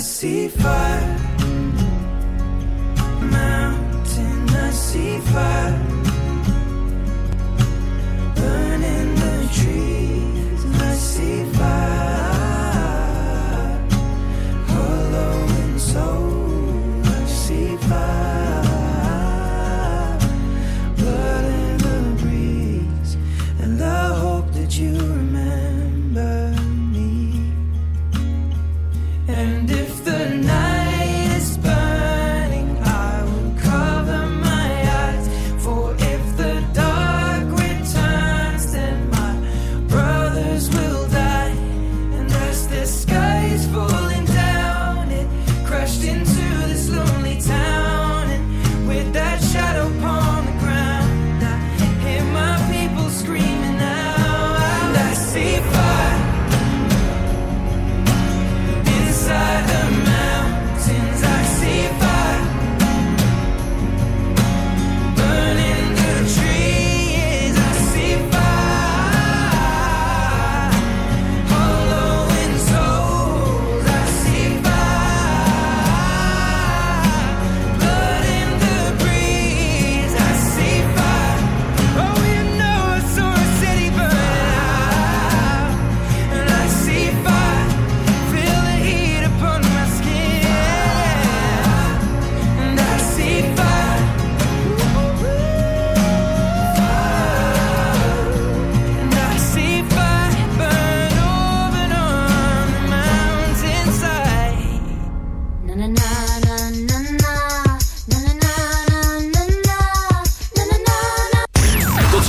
see fire.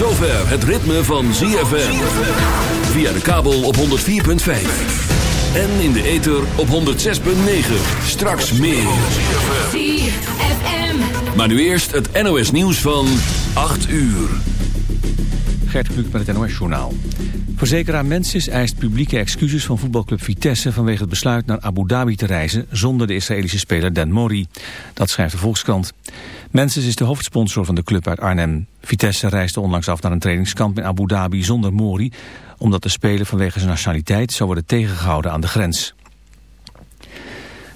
Zover het ritme van ZFM. Via de kabel op 104.5. En in de ether op 106.9. Straks meer. ZFM Maar nu eerst het NOS nieuws van 8 uur. Gert Kluk met het NOS-journaal. Verzekeraar Mensis eist publieke excuses van voetbalclub Vitesse... vanwege het besluit naar Abu Dhabi te reizen... zonder de Israëlische speler Dan Mori. Dat schrijft de Volkskrant. Mensis is de hoofdsponsor van de club uit Arnhem. Vitesse reisde onlangs af naar een trainingskamp in Abu Dhabi zonder Mori... omdat de speler vanwege zijn nationaliteit zou worden tegengehouden aan de grens.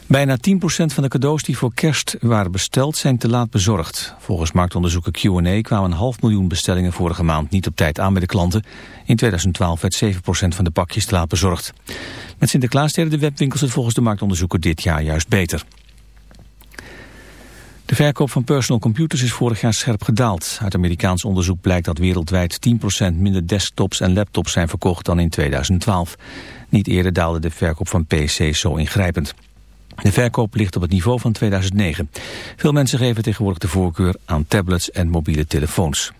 Bijna 10% van de cadeaus die voor kerst waren besteld zijn te laat bezorgd. Volgens marktonderzoeker Q&A kwamen een half miljoen bestellingen vorige maand niet op tijd aan bij de klanten. In 2012 werd 7% van de pakjes te laat bezorgd. Met Sinterklaas deden de webwinkels het volgens de marktonderzoeker dit jaar juist beter. De verkoop van personal computers is vorig jaar scherp gedaald. Uit Amerikaans onderzoek blijkt dat wereldwijd 10% minder desktops en laptops zijn verkocht dan in 2012. Niet eerder daalde de verkoop van PC's zo ingrijpend. De verkoop ligt op het niveau van 2009. Veel mensen geven tegenwoordig de voorkeur aan tablets en mobiele telefoons.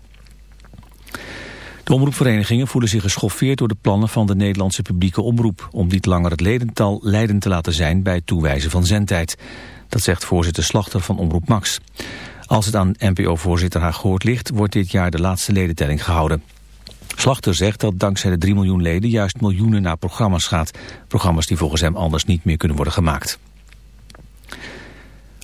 De omroepverenigingen voelen zich geschoffeerd door de plannen van de Nederlandse publieke omroep... om niet langer het ledental leidend te laten zijn bij het toewijzen van zendtijd. Dat zegt voorzitter Slachter van Omroep Max. Als het aan NPO-voorzitter haar gehoord ligt, wordt dit jaar de laatste ledentelling gehouden. Slachter zegt dat dankzij de 3 miljoen leden juist miljoenen naar programma's gaat. Programma's die volgens hem anders niet meer kunnen worden gemaakt.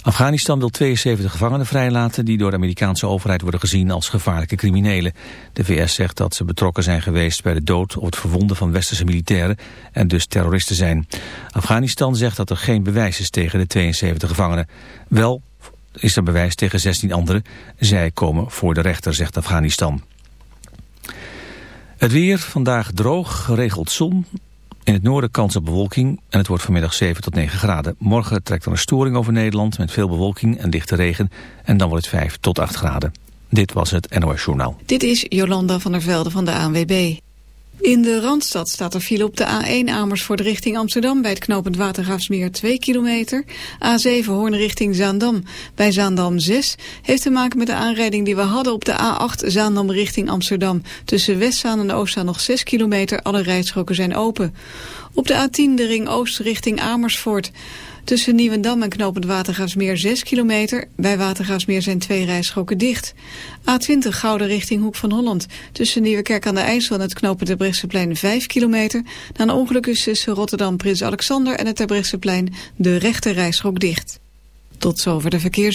Afghanistan wil 72 gevangenen vrijlaten die door de Amerikaanse overheid worden gezien als gevaarlijke criminelen. De VS zegt dat ze betrokken zijn geweest bij de dood of het verwonden van westerse militairen en dus terroristen zijn. Afghanistan zegt dat er geen bewijs is tegen de 72 gevangenen. Wel is er bewijs tegen 16 anderen. Zij komen voor de rechter, zegt Afghanistan. Het weer, vandaag droog, geregeld zon. In het noorden kans op bewolking en het wordt vanmiddag 7 tot 9 graden. Morgen trekt er een storing over Nederland met veel bewolking en lichte regen. En dan wordt het 5 tot 8 graden. Dit was het NOS Journaal. Dit is Jolanda van der Velde van de ANWB. In de Randstad staat er file op de A1 Amersfoort richting Amsterdam... bij het knooppunt Watergraafsmeer 2 kilometer. A7 Hoorn richting Zaandam bij Zaandam 6... heeft te maken met de aanrijding die we hadden op de A8 Zaandam richting Amsterdam. Tussen Westzaan en Oostzaan nog 6 kilometer. Alle rijstroken zijn open. Op de A10 de ring Oost richting Amersfoort... Tussen Nieuwendam en Knopend Watergraafsmeer 6 kilometer. Bij Watergraafsmeer zijn twee rijstroken dicht. A20 Gouden richting Hoek van Holland. Tussen Nieuwekerk aan de IJssel en het Knopend Terbrechtseplein 5 kilometer. Na een ongeluk is tussen Rotterdam Prins Alexander en het Terbrechtseplein de rechte rijstrook dicht. Tot zover de verkeers...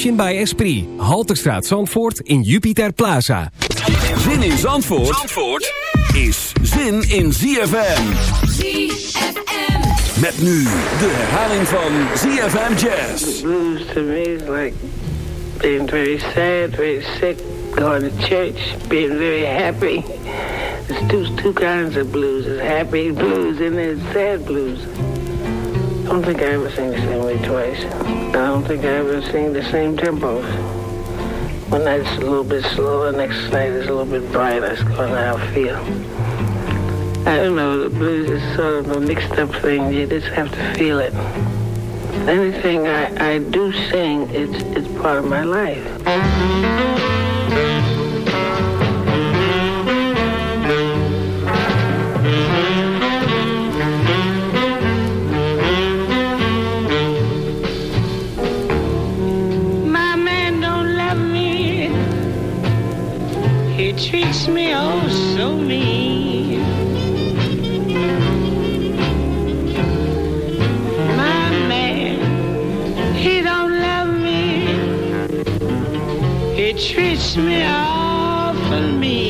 By Esprit. Halterstraat Zandvoort in Jupiter Plaza. Zin in Zandvoort, Zandvoort is zin in ZFM. ZFM. Met nu de herhaling van ZFM Jazz. blues to me is like being very sad, very sick, going to church, being very happy. There's two, two kinds of blues. There's happy blues and there's sad blues. I don't think I ever sing the same way twice. I don't think I ever sing the same tempos. One night it's a little bit slower, next night it's a little bit brighter. It's kind of how I feel. I don't know, the blues is sort of a mixed up thing. You just have to feel it. Anything I, I do sing, it's it's part of my life. So mean. My man, he don't love me. He treats me awful mean.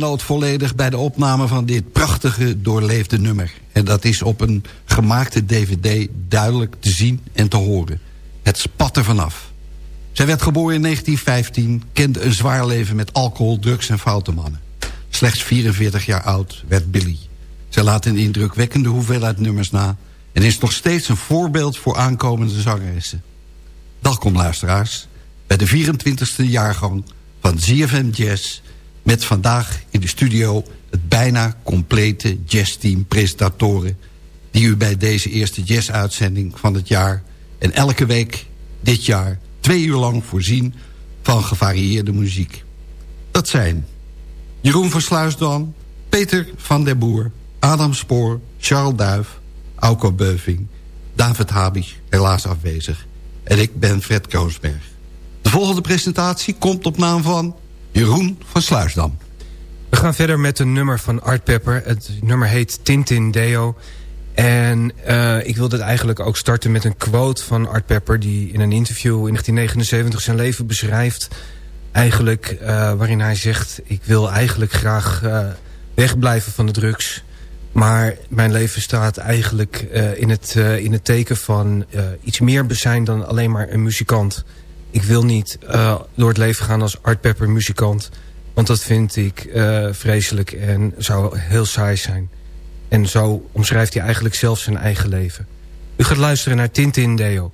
Holiday genoot volledig bij de opname van dit prachtige doorleefde nummer. En dat is op een gemaakte dvd duidelijk te zien en te horen. Het spat er vanaf. Zij werd geboren in 1915, kende een zwaar leven met alcohol, drugs en foute mannen. Slechts 44 jaar oud werd Billy. Zij laat een indrukwekkende hoeveelheid nummers na... en is nog steeds een voorbeeld voor aankomende zangeressen. Welkom luisteraars, bij de 24e jaargang van ZFM Jazz... met vandaag in de studio het bijna complete jazzteam presentatoren... die u bij deze eerste jazz-uitzending van het jaar... en elke week dit jaar twee uur lang voorzien van gevarieerde muziek. Dat zijn Jeroen van Sluisdam, Peter van der Boer... Adam Spoor, Charles Duif, Auko Beuving... David Habig, helaas afwezig... en ik ben Fred Koosberg. De volgende presentatie komt op naam van Jeroen van Sluisdam. We gaan verder met een nummer van Art Pepper. Het nummer heet Tintin Deo. En uh, ik wilde het eigenlijk ook starten met een quote van Art Pepper... die in een interview in 1979 zijn leven beschrijft. Eigenlijk uh, waarin hij zegt... ik wil eigenlijk graag uh, wegblijven van de drugs. Maar mijn leven staat eigenlijk in, het, in het teken van iets meer zijn dan alleen maar een muzikant. Ik wil niet door het leven gaan als Art Pepper muzikant. Want dat vind ik vreselijk en zou heel saai zijn. En zo omschrijft hij eigenlijk zelf zijn eigen leven. U gaat luisteren naar Tintin Deo.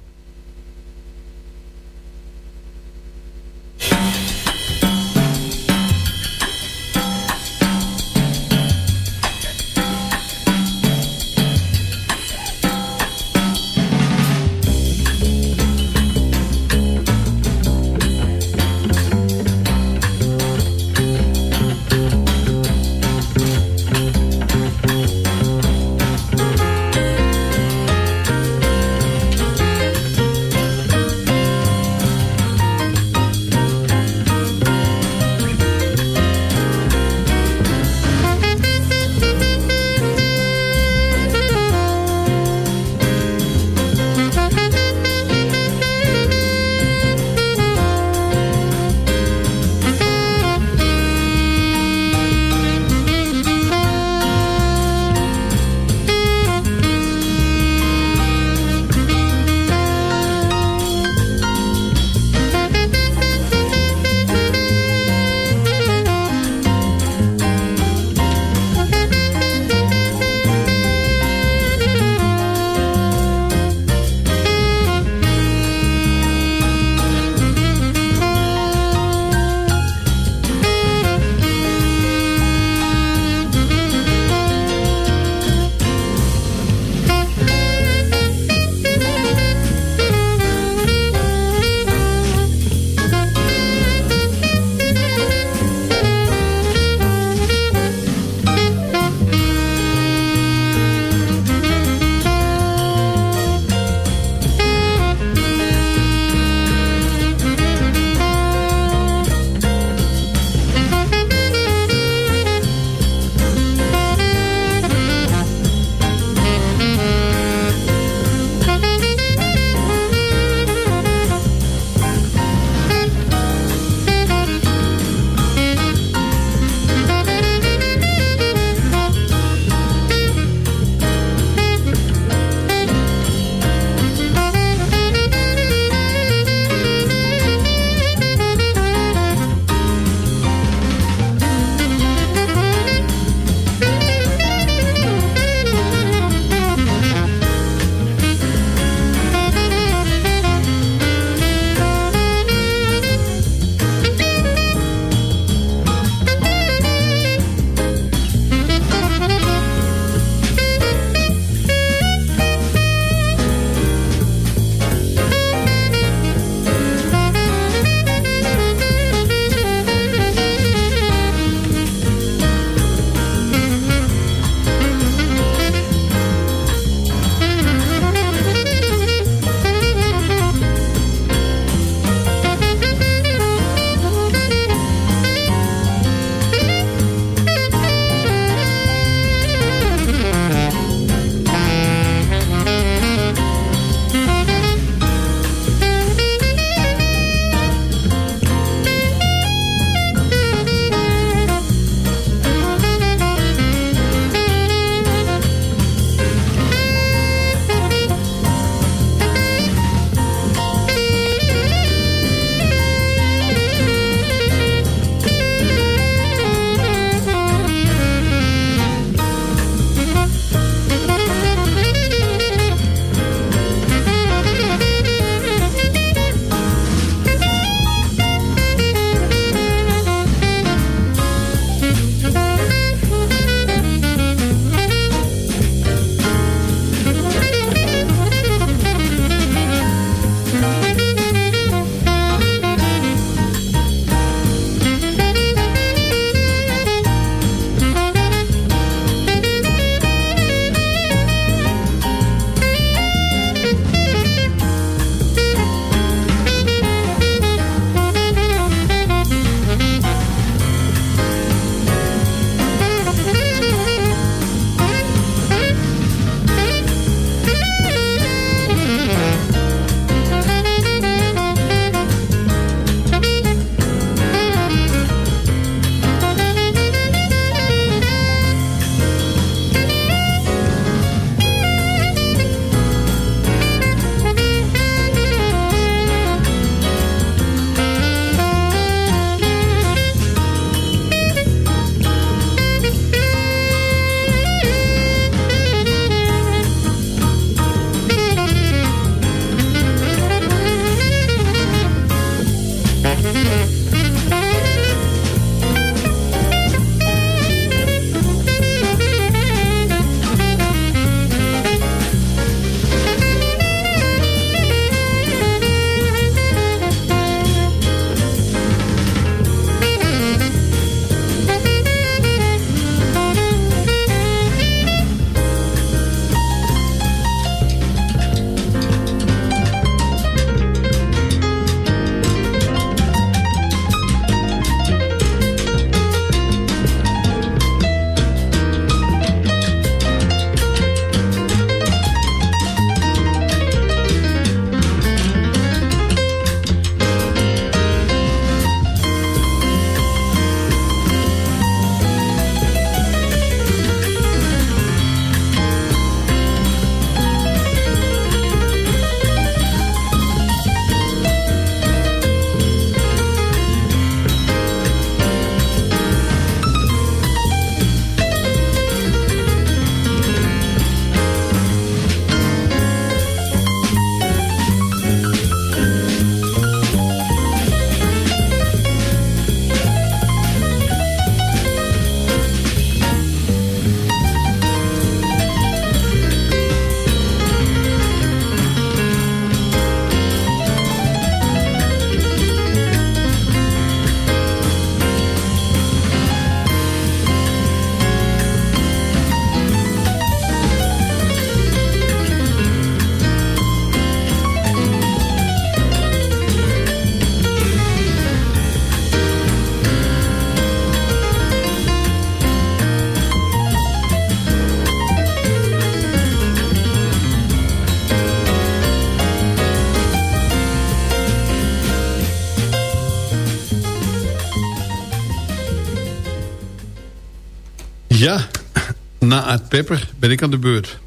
Art Pepper ben ik aan de beurt.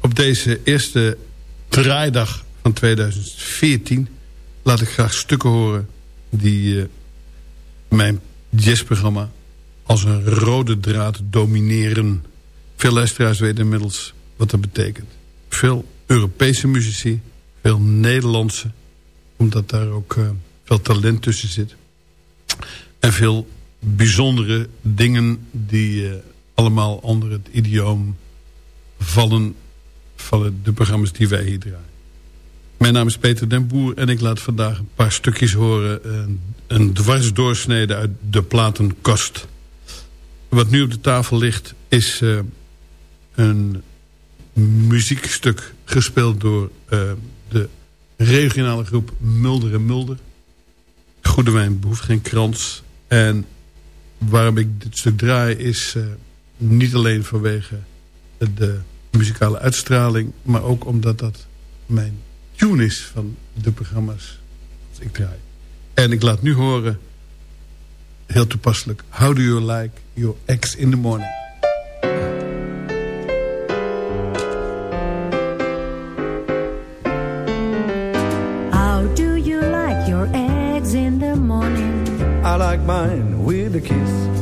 Op deze eerste draaidag van 2014 laat ik graag stukken horen die uh, mijn jazzprogramma als een rode draad domineren. Veel luisteraars weten inmiddels wat dat betekent. Veel Europese muzici, veel Nederlandse, omdat daar ook uh, veel talent tussen zit. En veel bijzondere dingen die uh, allemaal onder het idioom vallen van de programma's die wij hier draaien. Mijn naam is Peter den Boer en ik laat vandaag een paar stukjes horen. Een, een dwarsdoorsnede uit de platenkast. Wat nu op de tafel ligt is uh, een muziekstuk gespeeld door uh, de regionale groep Mulder en Mulder. Goede wijn behoeft geen krans. En waarom ik dit stuk draai is uh, niet alleen vanwege de muzikale uitstraling... maar ook omdat dat mijn tune is van de programma's als ik draai. En ik laat nu horen, heel toepasselijk... How do you like your ex in the morning? How do you like your eggs in the morning? I like mine with a kiss.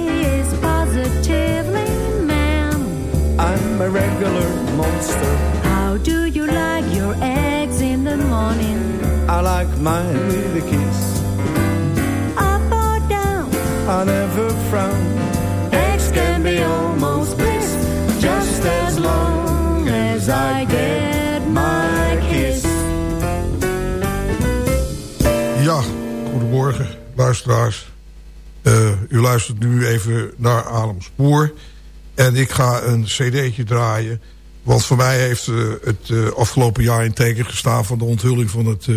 I'm a regular monster. How do you like your eggs in the morning? I like mine with a kiss. Up or down? I never frown. Eggs can be almost bliss, just as long as I get my kiss. Ja, goedemorgen, luisteraars. Eh, u luistert nu even naar Adem Spoor. En ik ga een cd'tje draaien. Want voor mij heeft eh, het eh, afgelopen jaar in teken gestaan... van de onthulling van het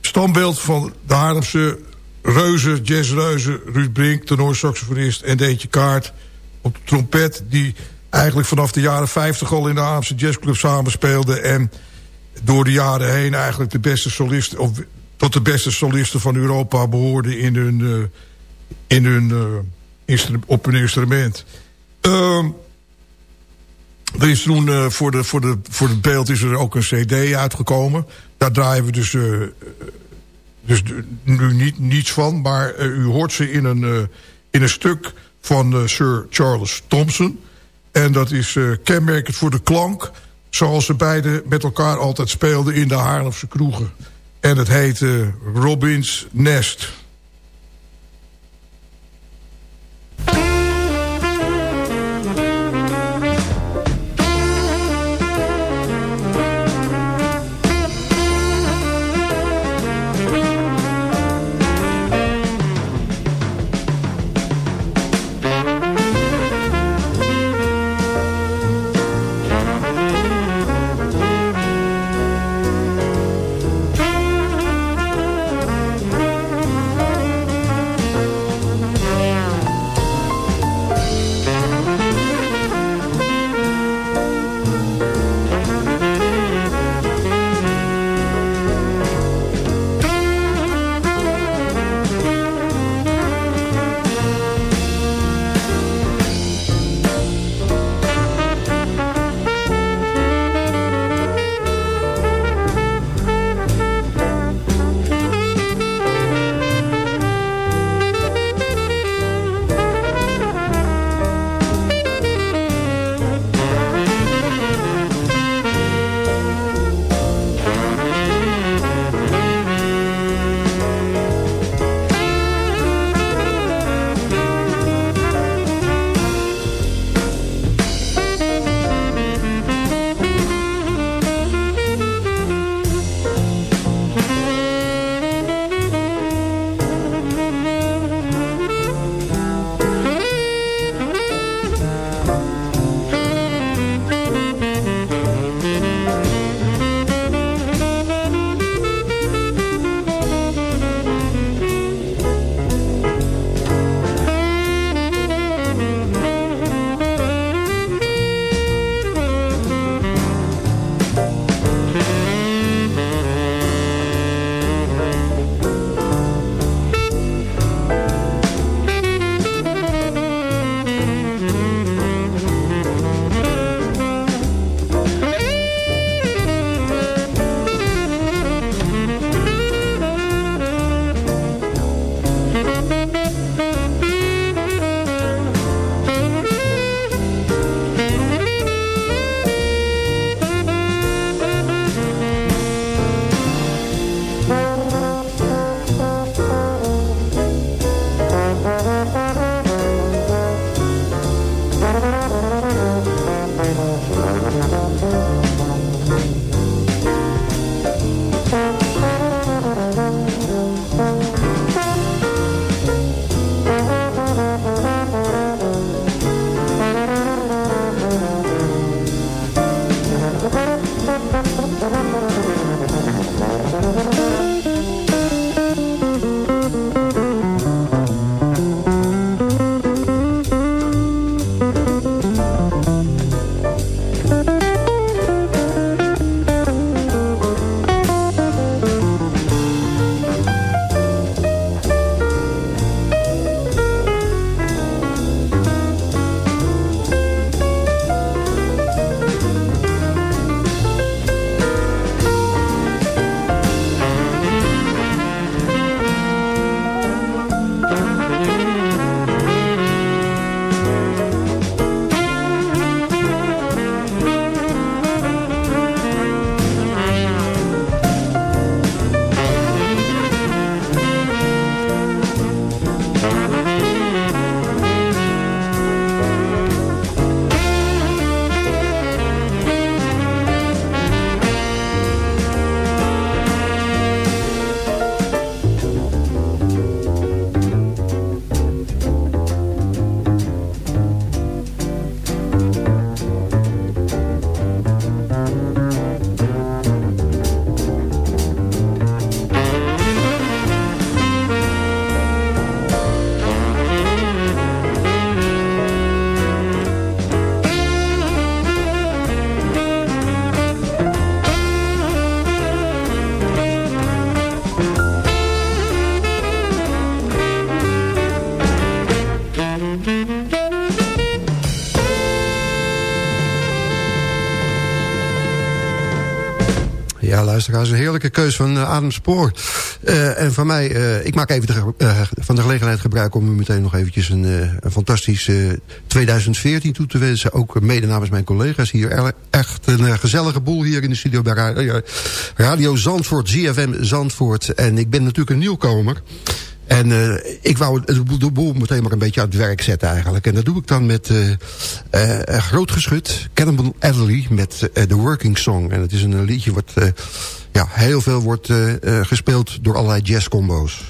standbeeld van de Haarlemse reuzen, jazzreuzen... Ruud Brink, tenorsaxofonist en Deentje Kaart op de trompet... die eigenlijk vanaf de jaren 50 al in de Haarlemse jazzclub samenspeelde... en door de jaren heen eigenlijk de beste solisten... Of, tot de beste solisten van Europa behoorden in hun, uh, in hun, uh, op hun instrument. Ehm, er is toen eh, voor, de, voor, de, voor het beeld is er ook een cd uitgekomen. Daar draaien we dus, eh, dus nu niet, niets van. Maar eh, u hoort ze in een, in een stuk van Sir Charles Thompson. En dat is kenmerkend voor de klank. Zoals ze beiden met elkaar altijd speelden in de Haarlemse kroegen. En het heet Robin's Nest. Ja, luisteraars, een heerlijke keus van uh, Adam Spoor. Uh, en van mij, uh, ik maak even de, van de gelegenheid gebruik... om u meteen nog eventjes een, een fantastisch 2014 toe te wensen. Ook mede namens mijn collega's hier. Echt een gezellige boel hier in de studio bij Radio, Zandvoort, ZFM Zandvoort. En ik ben natuurlijk een nieuwkomer... En ik wou de boel meteen maar een beetje aan het werk zetten eigenlijk. En dat doe ik dan met uh, Groot Geschut, Cannibal Adderley met The Working Song. En het is een liedje wat ja, heel veel wordt gespeeld door allerlei jazzcombo's.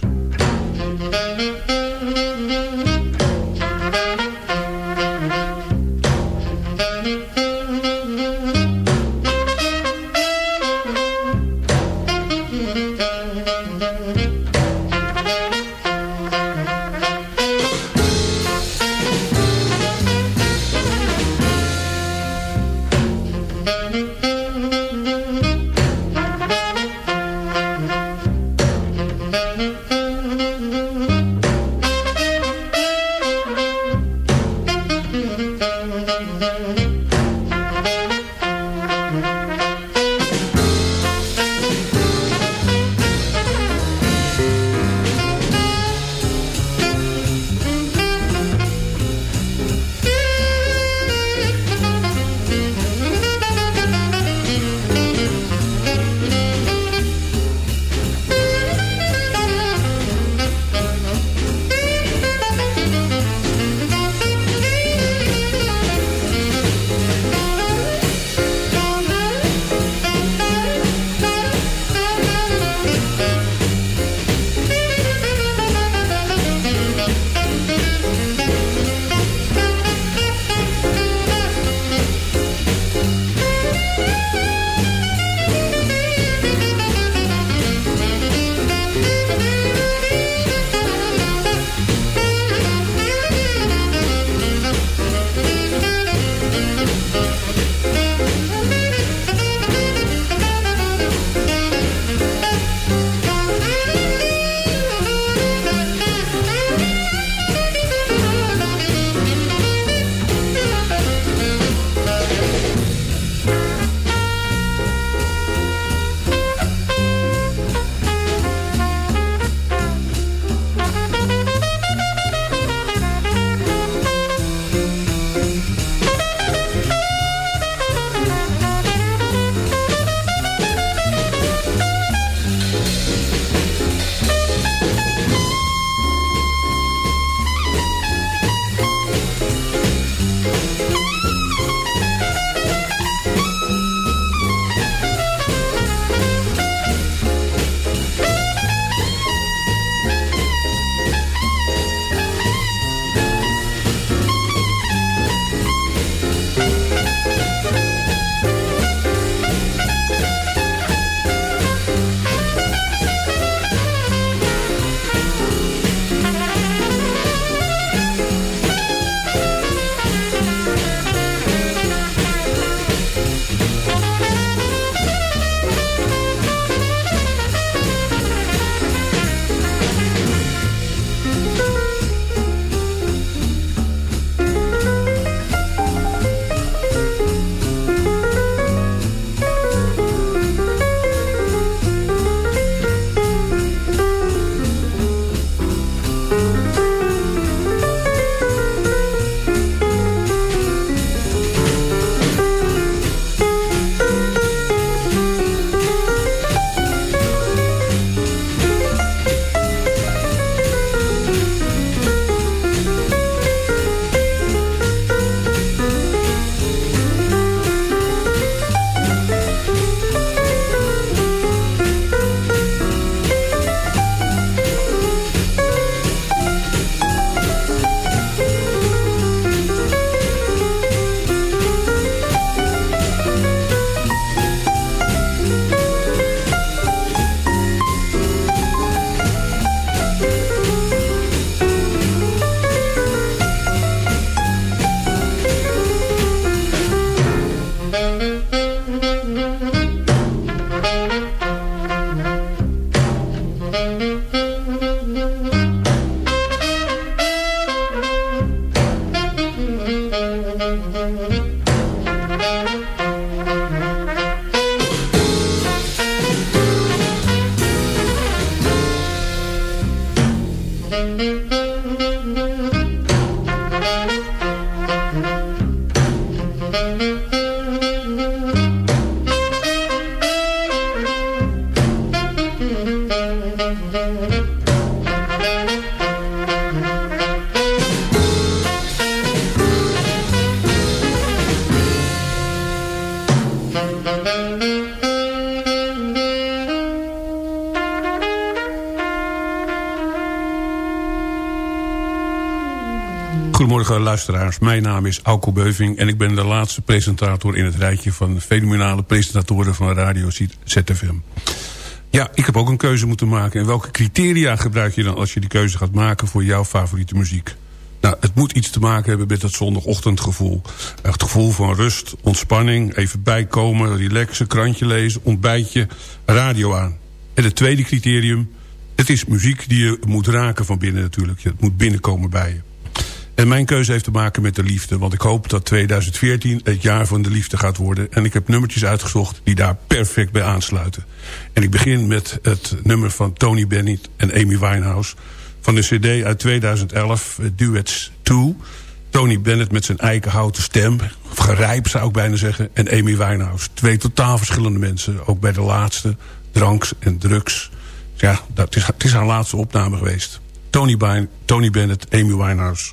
Mijn naam is Auko Beuving... en ik ben de laatste presentator in het rijtje van fenomenale presentatoren van Radio ZFM. Ja, ik heb ook een keuze moeten maken. En welke criteria gebruik je dan als je die keuze gaat maken voor jouw favoriete muziek? Nou, het moet iets te maken hebben met dat zondagochtendgevoel. Het gevoel van rust, ontspanning, even bijkomen, relaxen, krantje lezen, ontbijtje, radio aan. En het tweede criterium, het is muziek die je moet raken van binnen natuurlijk. Het moet binnenkomen bij je. En mijn keuze heeft te maken met de liefde. Want ik hoop dat 2014 het jaar van de liefde gaat worden. En ik heb nummertjes uitgezocht die daar perfect bij aansluiten. En ik begin met het nummer van Tony Bennett en Amy Winehouse. Van de cd uit 2011, Duets 2. Tony Bennett met zijn eikenhouten stem. Gerijp zou ik bijna zeggen. En Amy Winehouse. Twee totaal verschillende mensen. Ook bij de laatste. Dranks en drugs. Ja, dat is, het is haar laatste opname geweest. Tony, Tony Bennett, Amy Winehouse.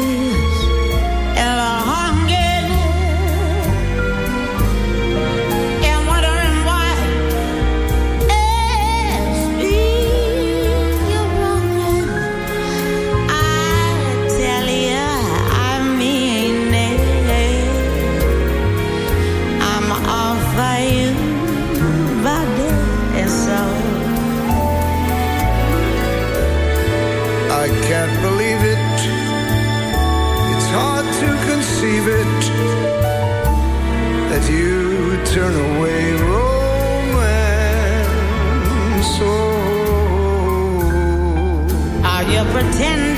pretend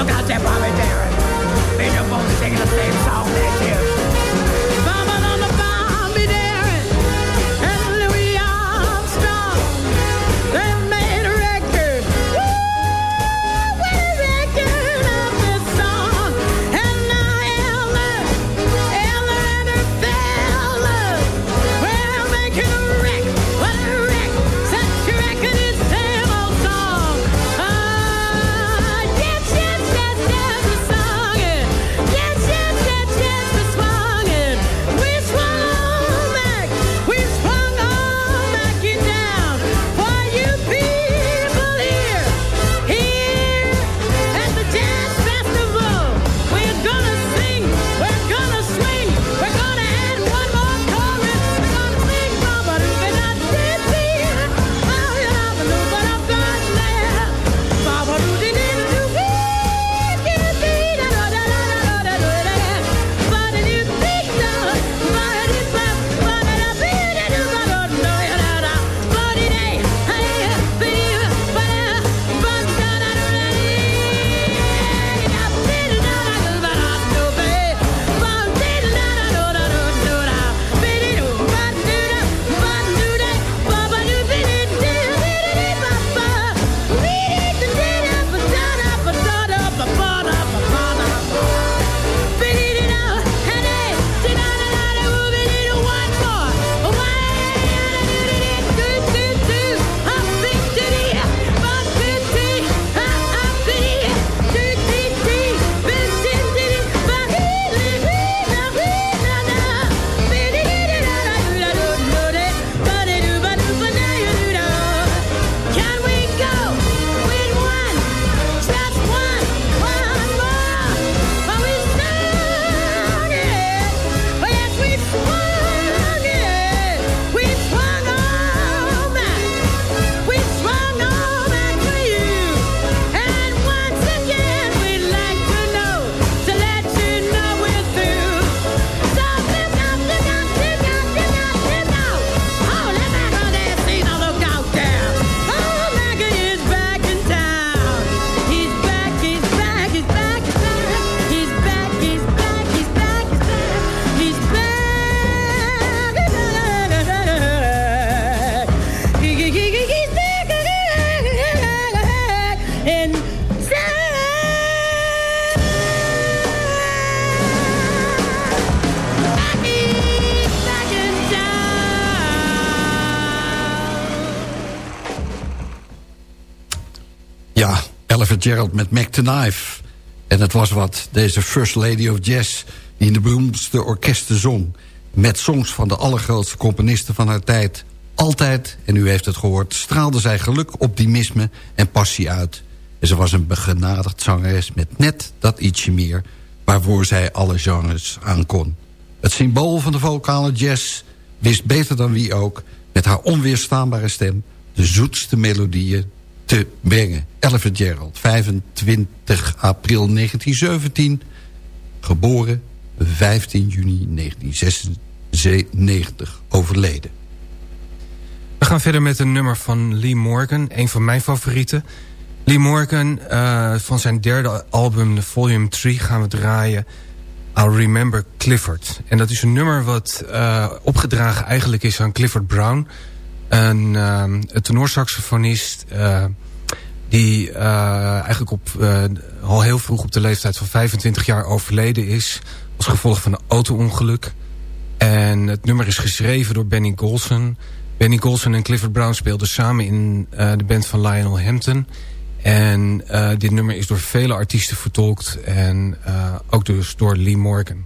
Look out there, Bobby Darren. Major Bones singing the same song next year. Gerald met Mac Knife. En het was wat, deze First Lady of Jazz... die in de beroemdste orkesten zong... met songs van de allergrootste componisten van haar tijd. Altijd, en u heeft het gehoord, straalde zij geluk, optimisme en passie uit. En ze was een begenadigd zangeres met net dat ietsje meer... waarvoor zij alle genres aan kon. Het symbool van de vocale jazz wist beter dan wie ook... met haar onweerstaanbare stem de zoetste melodieën te brengen. Ella Gerald, 25 april 1917, geboren 15 juni 1996, overleden. We gaan verder met een nummer van Lee Morgan, een van mijn favorieten. Lee Morgan, uh, van zijn derde album, Volume 3, gaan we draaien... I'll Remember Clifford. En dat is een nummer wat uh, opgedragen eigenlijk is aan Clifford Brown... Een, uh, tenorsaxofonist uh, die uh, eigenlijk op, uh, al heel vroeg op de leeftijd van 25 jaar overleden is. Als gevolg van een auto-ongeluk. En het nummer is geschreven door Benny Golson. Benny Golson en Clifford Brown speelden samen in de band van Lionel Hampton. En dit nummer is door vele artiesten vertolkt. En ook dus door Lee Morgan.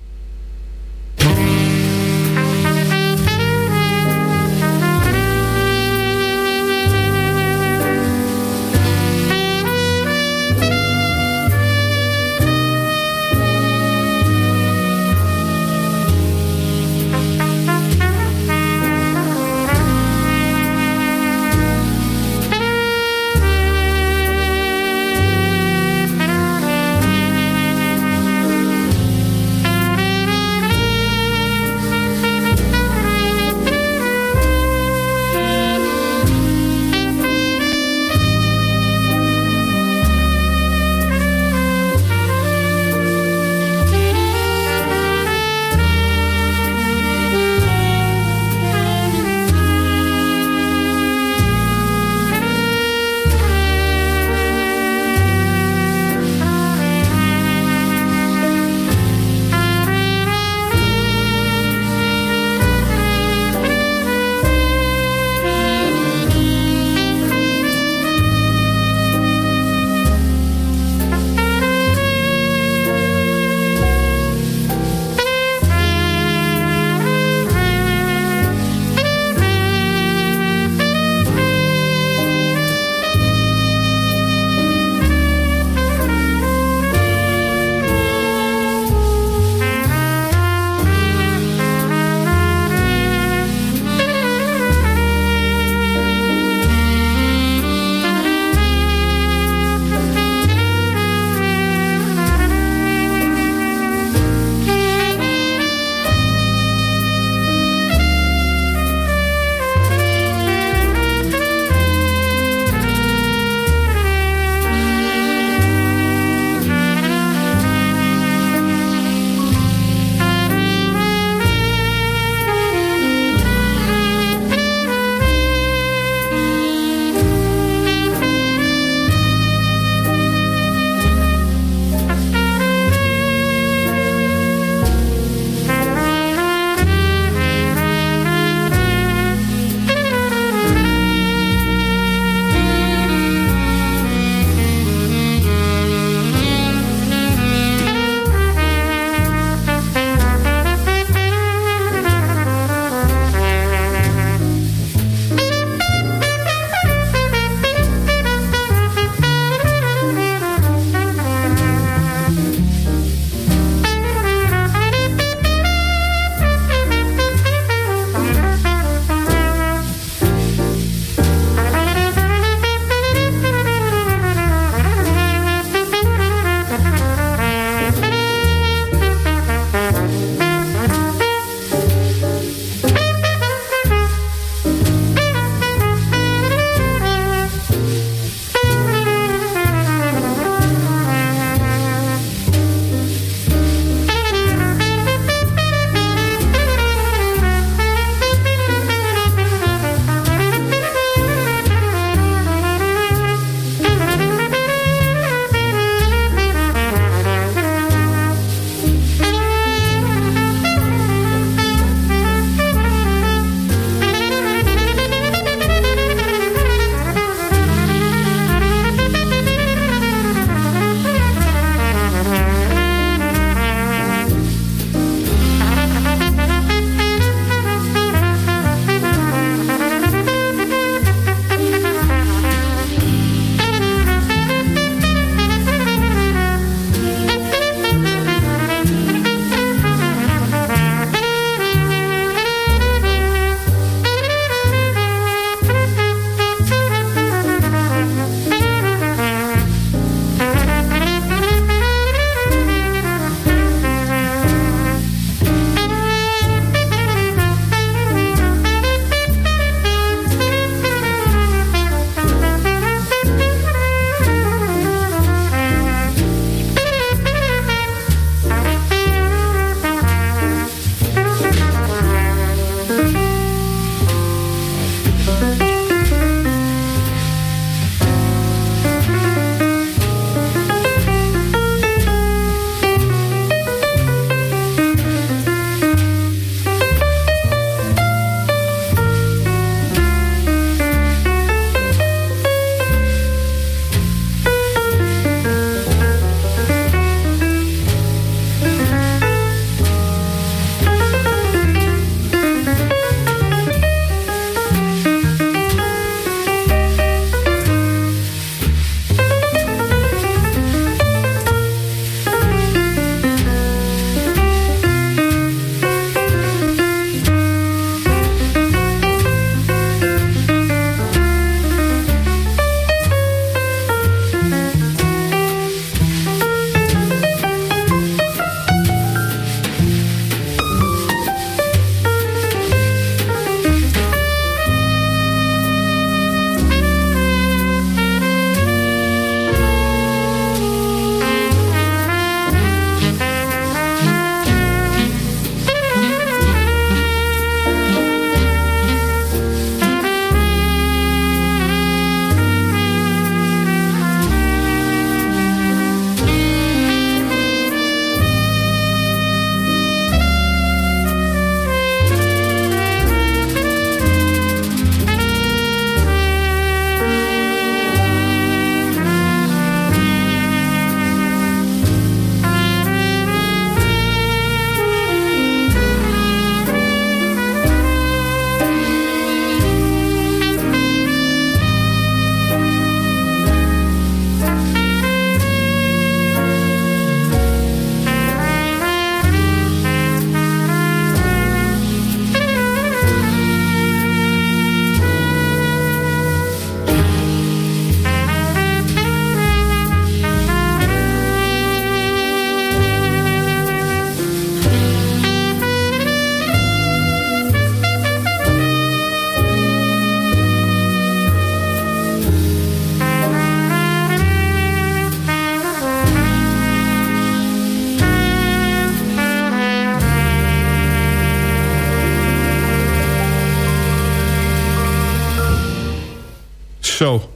Zo.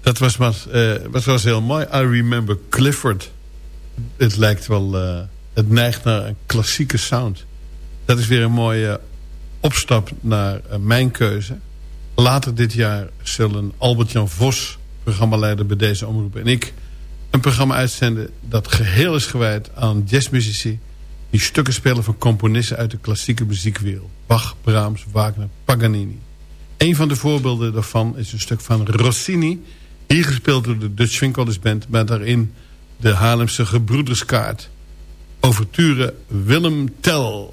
Dat was, eh, dat was heel mooi. I remember Clifford. Het lijkt wel... eh, het neigt naar een klassieke sound. Dat is weer een mooie opstap naar eh, mijn keuze. Later dit jaar zullen Albert-Jan Vos, programmaleider bij deze omroep... en ik een programma uitzenden dat geheel is gewijd aan jazzmuzici... die stukken spelen van componisten uit de klassieke muziekwereld. Bach, Brahms, Wagner, Paganini. Een van de voorbeelden daarvan is een stuk van Rossini... hier gespeeld door de Dutch Winkelers Band... met daarin de Haarlemse Gebroederskaart. Overture Willem Tell...